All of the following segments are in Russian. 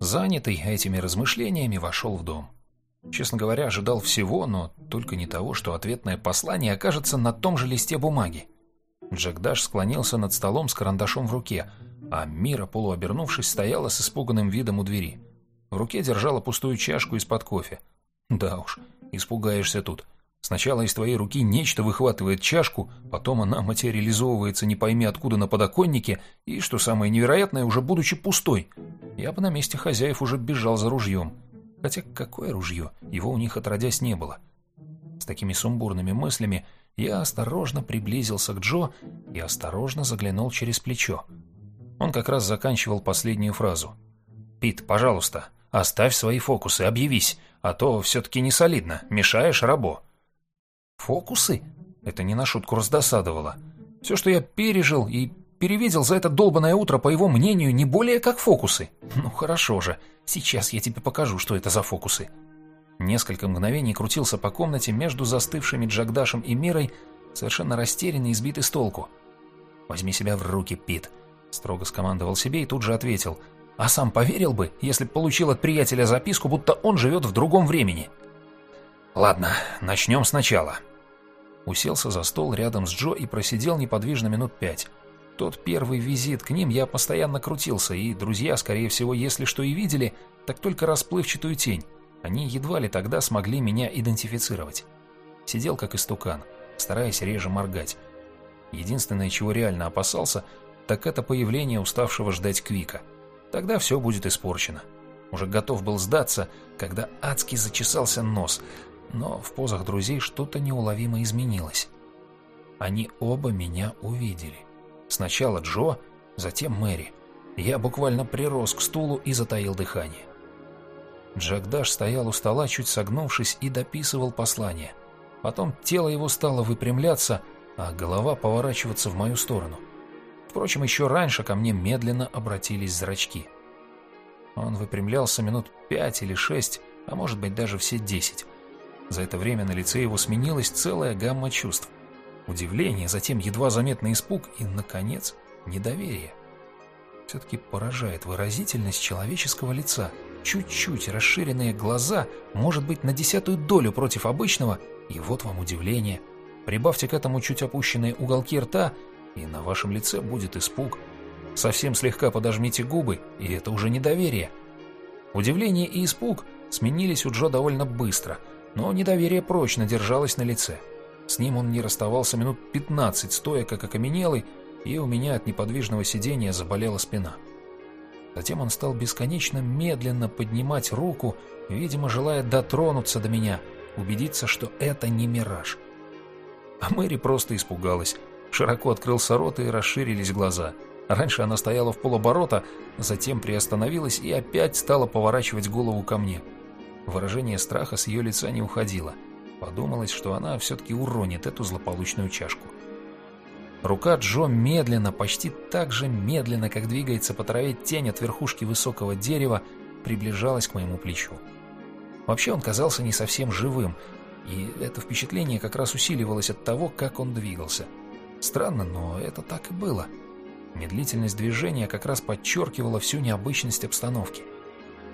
Занятый этими размышлениями вошел в дом. Честно говоря, ожидал всего, но только не того, что ответное послание окажется на том же листе бумаги. Джек Даш склонился над столом с карандашом в руке, а Мира, полуобернувшись, стояла с испуганным видом у двери. В руке держала пустую чашку из-под кофе. Да уж, испугаешься тут. Сначала из твоей руки нечто выхватывает чашку, потом она материализовывается не пойми откуда на подоконнике, и, что самое невероятное, уже будучи пустой. Я бы на месте хозяев уже бежал за ружьем. Хотя какое ружье? Его у них отродясь не было. С такими сумбурными мыслями я осторожно приблизился к Джо и осторожно заглянул через плечо. Он как раз заканчивал последнюю фразу. «Пит, пожалуйста, оставь свои фокусы, объявись, а то все-таки не солидно, мешаешь рабо». «Фокусы?» Это не на шутку раздосадовало. Все, что я пережил и перевидел за это долбанное утро, по его мнению, не более как фокусы. Ну хорошо же, сейчас я тебе покажу, что это за фокусы. Несколько мгновений крутился по комнате между застывшими Джагдашем и Мирой, совершенно растерянный и сбитый с толку. «Возьми себя в руки, Пит», — строго скомандовал себе и тут же ответил. «А сам поверил бы, если б получил от приятеля записку, будто он живет в другом времени». «Ладно, начнем сначала». Уселся за стол рядом с Джо и просидел неподвижно минут пять. Тот первый визит к ним я постоянно крутился, и друзья, скорее всего, если что и видели, так только расплывчатую тень. Они едва ли тогда смогли меня идентифицировать. Сидел как истукан, стараясь реже моргать. Единственное, чего реально опасался, так это появление уставшего ждать Квика. Тогда все будет испорчено. Уже готов был сдаться, когда адски зачесался нос, но в позах друзей что-то неуловимо изменилось. Они оба меня увидели. Сначала Джо, затем Мэри. Я буквально прирос к стулу и затаил дыхание. Джек Даш стоял у стола, чуть согнувшись, и дописывал послание. Потом тело его стало выпрямляться, а голова поворачиваться в мою сторону. Впрочем, еще раньше ко мне медленно обратились зрачки. Он выпрямлялся минут пять или шесть, а может быть даже все десять. За это время на лице его сменилась целая гамма чувств. Удивление, затем едва заметный испуг и, наконец, недоверие. Все-таки поражает выразительность человеческого лица – чуть-чуть расширенные глаза, может быть, на десятую долю против обычного, и вот вам удивление. Прибавьте к этому чуть опущенные уголки рта, и на вашем лице будет испуг. Совсем слегка подожмите губы, и это уже недоверие. Удивление и испуг сменились у Джо довольно быстро, но недоверие прочно держалось на лице. С ним он не расставался минут 15, стоя как окаменелый, и у меня от неподвижного сидения заболела спина. Затем он стал бесконечно медленно поднимать руку, видимо, желая дотронуться до меня, убедиться, что это не мираж. А Мэри просто испугалась. Широко открылся рот и расширились глаза. Раньше она стояла в полоборота, затем приостановилась и опять стала поворачивать голову ко мне. Выражение страха с ее лица не уходило. Подумалось, что она все-таки уронит эту злополучную чашку. Рука Джо медленно, почти так же медленно, как двигается по траве тень от верхушки высокого дерева, приближалась к моему плечу. Вообще он казался не совсем живым, и это впечатление как раз усиливалось от того, как он двигался. Странно, но это так и было. Медлительность движения как раз подчеркивала всю необычность обстановки.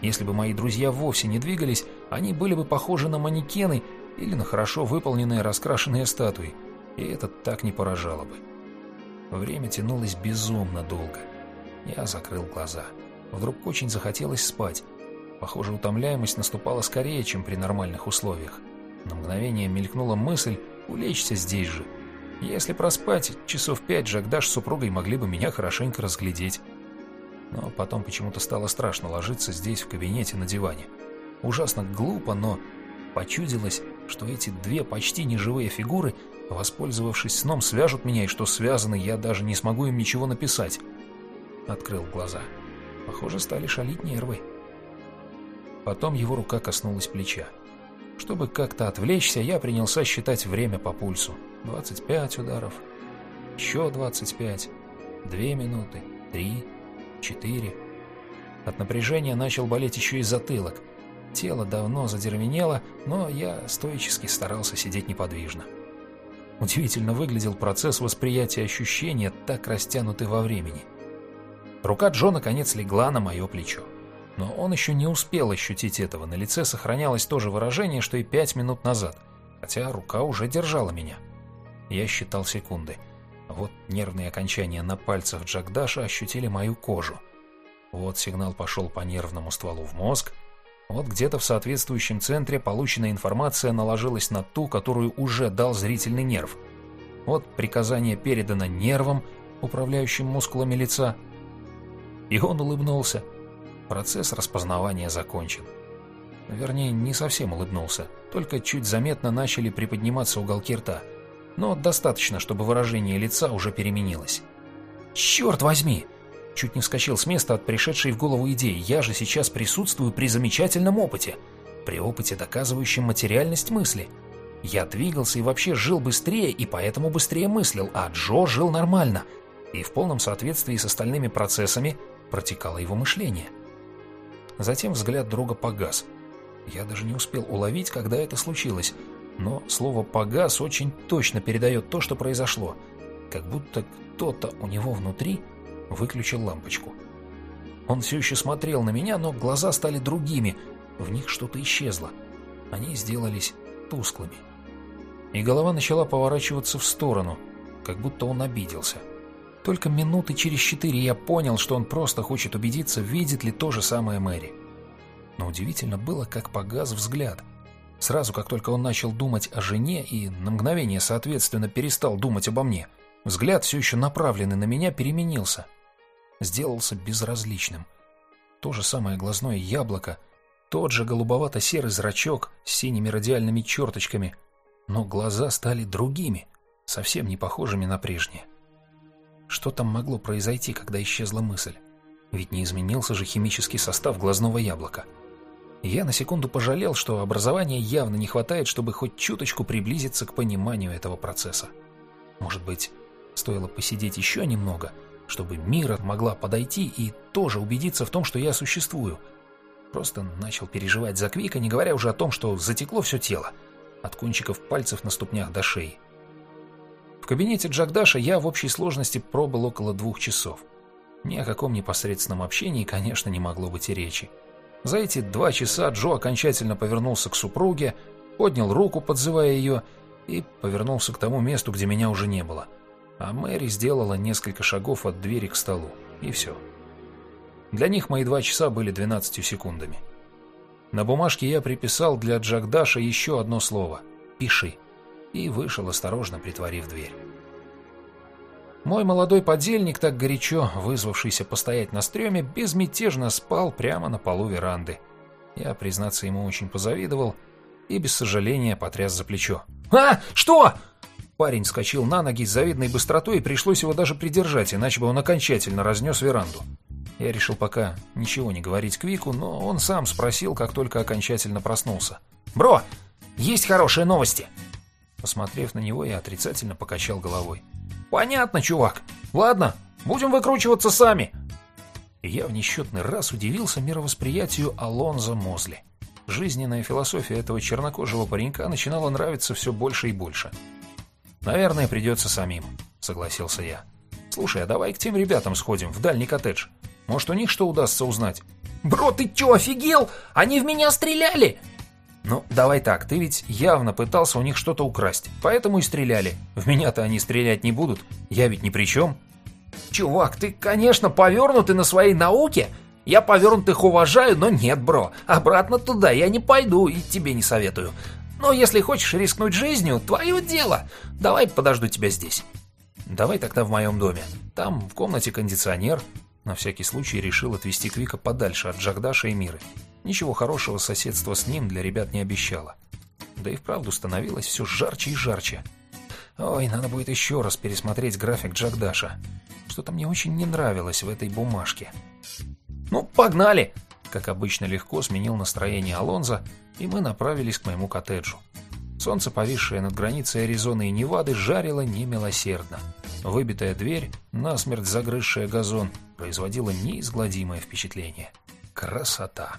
Если бы мои друзья вовсе не двигались, они были бы похожи на манекены или на хорошо выполненные раскрашенные статуи, и это так не поражало бы. Время тянулось безумно долго. Я закрыл глаза. Вдруг очень захотелось спать. Похоже, утомляемость наступала скорее, чем при нормальных условиях. На мгновение мелькнула мысль улечься здесь же. Если проспать, часов пять Жагдаш с супругой могли бы меня хорошенько разглядеть. Но потом почему-то стало страшно ложиться здесь, в кабинете, на диване. Ужасно глупо, но почудилось, что эти две почти неживые фигуры Воспользовавшись сном, свяжут меня, и что связано, я даже не смогу им ничего написать. Открыл глаза. Похоже, стали шалить нервы. Потом его рука коснулась плеча. Чтобы как-то отвлечься, я принялся считать время по пульсу. 25 ударов. Еще 25. Две минуты. Три. Четыре. От напряжения начал болеть еще и затылок. Тело давно задервенело, но я стоически старался сидеть неподвижно. Удивительно выглядел процесс восприятия ощущения, так растянутый во времени. Рука Джо наконец легла на мое плечо. Но он еще не успел ощутить этого. На лице сохранялось то же выражение, что и пять минут назад, хотя рука уже держала меня. Я считал секунды. Вот нервные окончания на пальцах Джагдаша ощутили мою кожу. Вот сигнал пошел по нервному стволу в мозг. Вот где-то в соответствующем центре полученная информация наложилась на ту, которую уже дал зрительный нерв. Вот приказание передано нервам, управляющим мускулами лица. И он улыбнулся. Процесс распознавания закончен. Вернее, не совсем улыбнулся, только чуть заметно начали приподниматься уголки рта – но достаточно, чтобы выражение лица уже переменилось. «Черт возьми!» Чуть не вскочил с места от пришедшей в голову идеи. «Я же сейчас присутствую при замечательном опыте. При опыте, доказывающем материальность мысли. Я двигался и вообще жил быстрее, и поэтому быстрее мыслил, а Джо жил нормально. И в полном соответствии с остальными процессами протекало его мышление». Затем взгляд друга погас. Я даже не успел уловить, когда это случилось – но слово «погас» очень точно передает то, что произошло, как будто кто-то у него внутри выключил лампочку. Он все еще смотрел на меня, но глаза стали другими, в них что-то исчезло. Они сделались тусклыми. И голова начала поворачиваться в сторону, как будто он обиделся. Только минуты через четыре я понял, что он просто хочет убедиться, видит ли то же самое Мэри. Но удивительно было, как погас взгляд — Сразу, как только он начал думать о жене и на мгновение, соответственно, перестал думать обо мне, взгляд, все еще направленный на меня, переменился. Сделался безразличным. То же самое глазное яблоко, тот же голубовато-серый зрачок с синими радиальными черточками, но глаза стали другими, совсем не похожими на прежние. Что там могло произойти, когда исчезла мысль? Ведь не изменился же химический состав глазного яблока. — я на секунду пожалел, что образования явно не хватает, чтобы хоть чуточку приблизиться к пониманию этого процесса. Может быть, стоило посидеть еще немного, чтобы Мира могла подойти и тоже убедиться в том, что я существую. Просто начал переживать за Квика, не говоря уже о том, что затекло все тело, от кончиков пальцев на ступнях до шеи. В кабинете Джагдаша я в общей сложности пробыл около двух часов. Ни о каком непосредственном общении, конечно, не могло быть и речи. За эти два часа Джо окончательно повернулся к супруге, поднял руку, подзывая ее, и повернулся к тому месту, где меня уже не было. А Мэри сделала несколько шагов от двери к столу, и все. Для них мои два часа были 12 секундами. На бумажке я приписал для Джагдаша еще одно слово «Пиши» и вышел, осторожно притворив дверь. Мой молодой подельник, так горячо вызвавшийся постоять на стреме, безмятежно спал прямо на полу веранды. Я, признаться, ему очень позавидовал и без сожаления потряс за плечо. «А, что?» Парень вскочил на ноги с завидной быстротой, и пришлось его даже придержать, иначе бы он окончательно разнес веранду. Я решил пока ничего не говорить Квику, но он сам спросил, как только окончательно проснулся. «Бро, есть хорошие новости!» Посмотрев на него, я отрицательно покачал головой. «Понятно, чувак. Ладно, будем выкручиваться сами». я в несчетный раз удивился мировосприятию Алонзо Мозли. Жизненная философия этого чернокожего паренька начинала нравиться все больше и больше. «Наверное, придется самим», — согласился я. «Слушай, а давай к тем ребятам сходим, в дальний коттедж. Может, у них что удастся узнать?» «Бро, ты чё, офигел? Они в меня стреляли!» «Ну, давай так, ты ведь явно пытался у них что-то украсть, поэтому и стреляли. В меня-то они стрелять не будут, я ведь ни при чем». «Чувак, ты, конечно, повернутый на своей науке. Я повернутых уважаю, но нет, бро. Обратно туда я не пойду и тебе не советую. Но если хочешь рискнуть жизнью, твое дело. Давай подожду тебя здесь». «Давай тогда в моем доме. Там в комнате кондиционер». На всякий случай решил отвезти Квика подальше от Джагдаша и Миры. Ничего хорошего соседство с ним для ребят не обещало. Да и вправду становилось все жарче и жарче. Ой, надо будет еще раз пересмотреть график Джагдаша. Что-то мне очень не нравилось в этой бумажке. «Ну, погнали!» Как обычно легко сменил настроение Алонзо, и мы направились к моему коттеджу. Солнце, повисшее над границей Аризоны и Невады, жарило немилосердно. Выбитая дверь, насмерть загрызшая газон, производила неизгладимое впечатление. Красота!